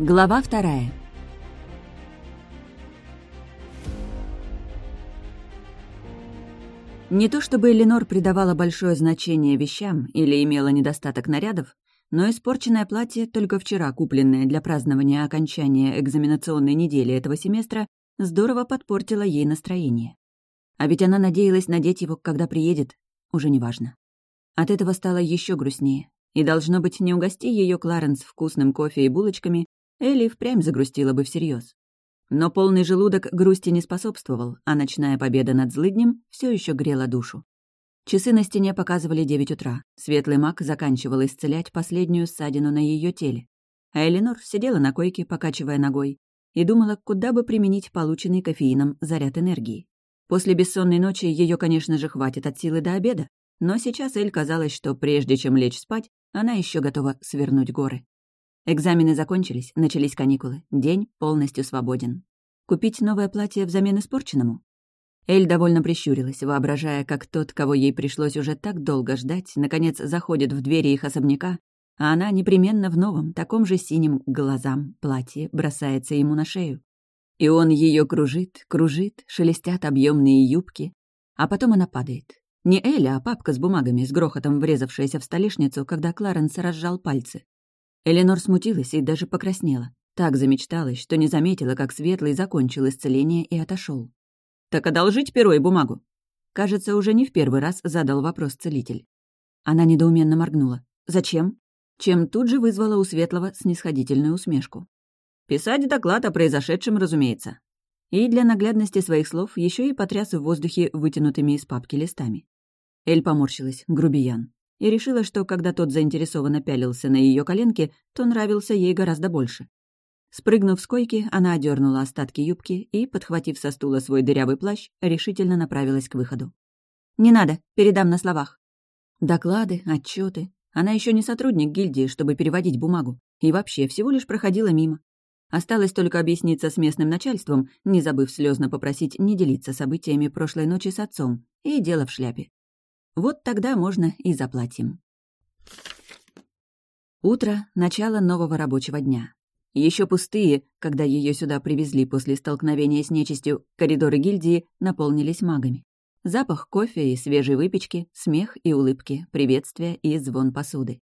Глава вторая. Не то чтобы Эленор придавала большое значение вещам или имела недостаток нарядов, но испорченное платье, только вчера купленное для празднования окончания экзаменационной недели этого семестра, здорово подпортило ей настроение. А ведь она надеялась надеть его, когда приедет, уже неважно. От этого стало еще грустнее, и, должно быть, не угости ее Кларенс вкусным кофе и булочками, Элли впрямь загрустила бы всерьез. Но полный желудок грусти не способствовал, а ночная победа над злыднем все еще грела душу. Часы на стене показывали девять утра. Светлый маг заканчивал исцелять последнюю ссадину на ее теле. А Эленор сидела на койке, покачивая ногой, и думала, куда бы применить полученный кофеином заряд энергии. После бессонной ночи ее, конечно же, хватит от силы до обеда, но сейчас Эль казалось, что прежде чем лечь спать, она еще готова свернуть горы. Экзамены закончились, начались каникулы. День полностью свободен. Купить новое платье взамен испорченному? Эль довольно прищурилась, воображая, как тот, кого ей пришлось уже так долго ждать, наконец заходит в двери их особняка, а она непременно в новом, таком же синем глазам платье бросается ему на шею. И он ее кружит, кружит, шелестят объемные юбки, а потом она падает. Не Эля, а папка с бумагами, с грохотом врезавшаяся в столешницу, когда Кларенс разжал пальцы. Эленор смутилась и даже покраснела. Так замечталась, что не заметила, как Светлый закончил исцеление и отошел. «Так одолжить перо и бумагу?» Кажется, уже не в первый раз задал вопрос целитель. Она недоуменно моргнула. «Зачем?» Чем тут же вызвала у Светлого снисходительную усмешку. «Писать доклад о произошедшем, разумеется». И для наглядности своих слов еще и потряс в воздухе вытянутыми из папки листами. Эль поморщилась, грубиян и решила, что когда тот заинтересованно пялился на ее коленки, то нравился ей гораздо больше. Спрыгнув с койки, она одернула остатки юбки и, подхватив со стула свой дырявый плащ, решительно направилась к выходу. «Не надо, передам на словах». Доклады, отчеты. Она еще не сотрудник гильдии, чтобы переводить бумагу. И вообще, всего лишь проходила мимо. Осталось только объясниться с местным начальством, не забыв слезно попросить не делиться событиями прошлой ночи с отцом, и дело в шляпе. Вот тогда можно и заплатим. Утро — начало нового рабочего дня. Еще пустые, когда ее сюда привезли после столкновения с нечистью, коридоры гильдии наполнились магами. Запах кофе и свежей выпечки, смех и улыбки, приветствия и звон посуды.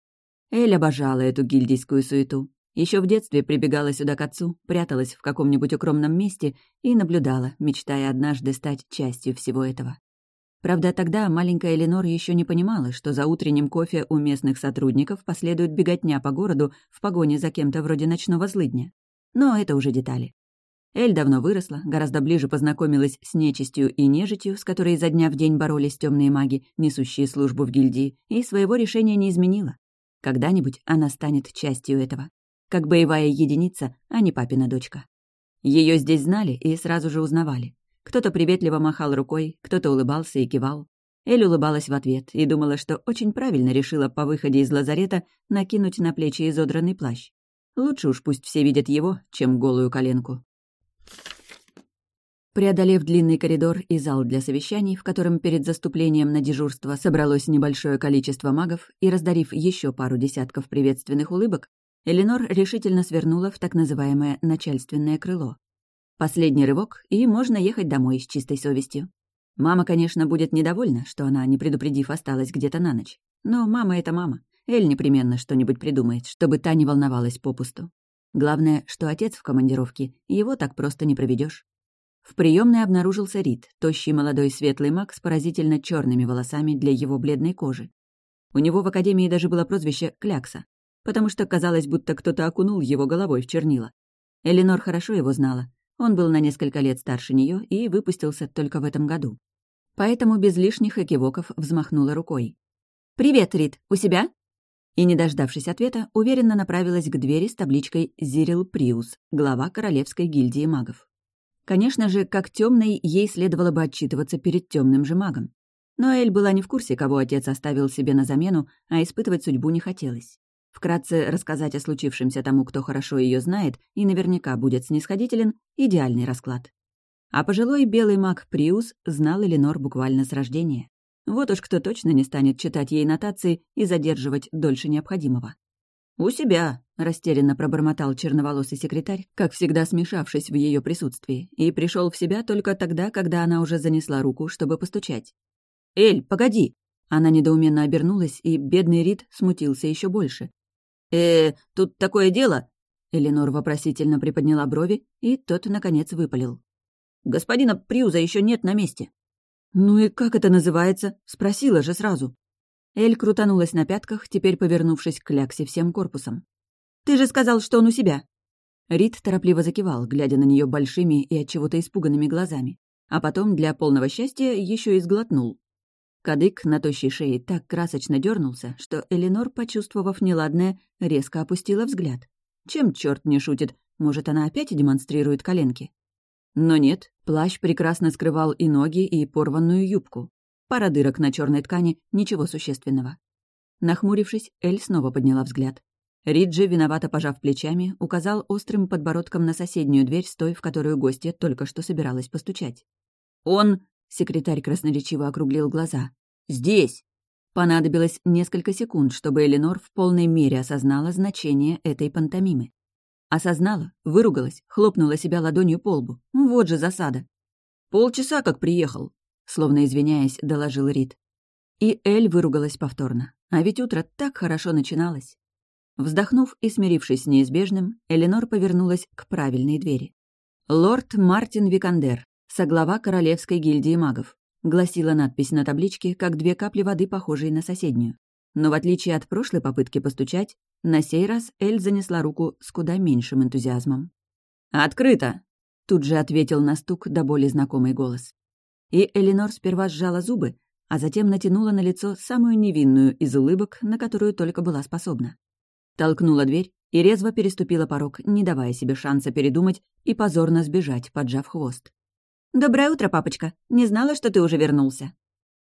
Эль обожала эту гильдийскую суету. Еще в детстве прибегала сюда к отцу, пряталась в каком-нибудь укромном месте и наблюдала, мечтая однажды стать частью всего этого. Правда, тогда маленькая Эленор еще не понимала, что за утренним кофе у местных сотрудников последует беготня по городу в погоне за кем-то вроде ночного злыдня. Но это уже детали. Эль давно выросла, гораздо ближе познакомилась с нечистью и нежитью, с которой изо дня в день боролись темные маги, несущие службу в гильдии, и своего решения не изменила. Когда-нибудь она станет частью этого. Как боевая единица, а не папина дочка. Ее здесь знали и сразу же узнавали. Кто-то приветливо махал рукой, кто-то улыбался и кивал. Эль улыбалась в ответ и думала, что очень правильно решила по выходе из лазарета накинуть на плечи изодранный плащ. Лучше уж пусть все видят его, чем голую коленку. Преодолев длинный коридор и зал для совещаний, в котором перед заступлением на дежурство собралось небольшое количество магов, и раздарив еще пару десятков приветственных улыбок, Эленор решительно свернула в так называемое начальственное крыло. Последний рывок, и можно ехать домой с чистой совестью. Мама, конечно, будет недовольна, что она, не предупредив, осталась где-то на ночь. Но мама — это мама. Эль непременно что-нибудь придумает, чтобы та не волновалась попусту. Главное, что отец в командировке, его так просто не проведешь. В приемной обнаружился Рид, тощий молодой светлый маг с поразительно черными волосами для его бледной кожи. У него в академии даже было прозвище «Клякса», потому что казалось, будто кто-то окунул его головой в чернила. Эленор хорошо его знала, он был на несколько лет старше нее и выпустился только в этом году. Поэтому без лишних экивоков взмахнула рукой. «Привет, Рид, у себя?» И, не дождавшись ответа, уверенно направилась к двери с табличкой «Зирил Приус», глава Королевской гильдии магов. Конечно же, как темной ей следовало бы отчитываться перед темным же магом. Но Эль была не в курсе, кого отец оставил себе на замену, а испытывать судьбу не хотелось. Вкратце рассказать о случившемся тому, кто хорошо ее знает и наверняка будет снисходителен, идеальный расклад. А пожилой белый маг Приус знал Эленор буквально с рождения. Вот уж кто точно не станет читать ей нотации и задерживать дольше необходимого. «У себя», — растерянно пробормотал черноволосый секретарь, как всегда смешавшись в ее присутствии, и пришел в себя только тогда, когда она уже занесла руку, чтобы постучать. «Эль, погоди!» Она недоуменно обернулась, и бедный Рид смутился еще больше. Э тут такое дело!» Эленор вопросительно приподняла брови, и тот, наконец, выпалил. «Господина Приуза еще нет на месте». «Ну и как это называется?» Спросила же сразу. Эль крутанулась на пятках, теперь повернувшись к Кляксе всем корпусом. «Ты же сказал, что он у себя!» Рид торопливо закивал, глядя на нее большими и от чего-то испуганными глазами, а потом, для полного счастья, еще и сглотнул. Кадык на тощей шее так красочно дернулся, что Эленор, почувствовав неладное, резко опустила взгляд. Чем черт не шутит? Может, она опять демонстрирует коленки? Но нет, плащ прекрасно скрывал и ноги, и порванную юбку. Пара дырок на черной ткани, ничего существенного. Нахмурившись, Эль снова подняла взгляд. Риджи, виновато пожав плечами, указал острым подбородком на соседнюю дверь с той, в которую гостья только что собиралась постучать. «Он...» — секретарь красноречиво округлил глаза. «Здесь!» Понадобилось несколько секунд, чтобы Эленор в полной мере осознала значение этой пантомимы. Осознала, выругалась, хлопнула себя ладонью по лбу. Вот же засада. «Полчаса как приехал», словно извиняясь, доложил Рид. И Эль выругалась повторно. А ведь утро так хорошо начиналось. Вздохнув и смирившись с неизбежным, Эленор повернулась к правильной двери. «Лорд Мартин Викандер, соглава Королевской гильдии магов», гласила надпись на табличке, как две капли воды, похожие на соседнюю. Но в отличие от прошлой попытки постучать, на сей раз Эль занесла руку с куда меньшим энтузиазмом. «Открыто!» — тут же ответил на стук до боли знакомый голос. И Эленор сперва сжала зубы, а затем натянула на лицо самую невинную из улыбок, на которую только была способна. Толкнула дверь и резво переступила порог, не давая себе шанса передумать и позорно сбежать, поджав хвост. «Доброе утро, папочка. Не знала, что ты уже вернулся».